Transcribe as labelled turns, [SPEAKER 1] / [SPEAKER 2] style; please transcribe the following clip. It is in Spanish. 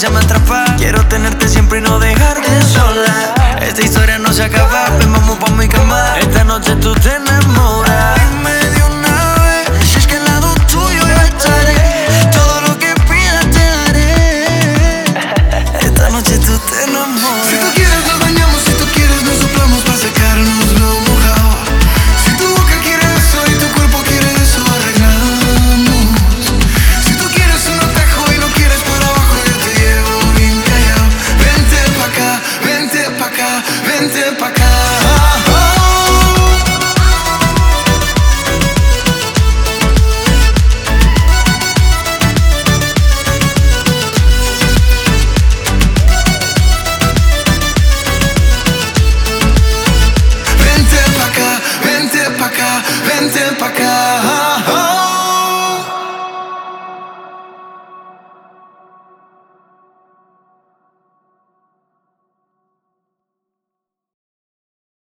[SPEAKER 1] sonrisa me atrapa. Quiero tenerte siempre y no dejarte sola. Esta historia no se acaba, ven vamos pa' mi cama. Esta noche tú te enamoras. Dime de una vez, si es que al lado tuyo yo
[SPEAKER 2] estaré. Todo lo que pidas te haré. Esta noche tú te enamoras. until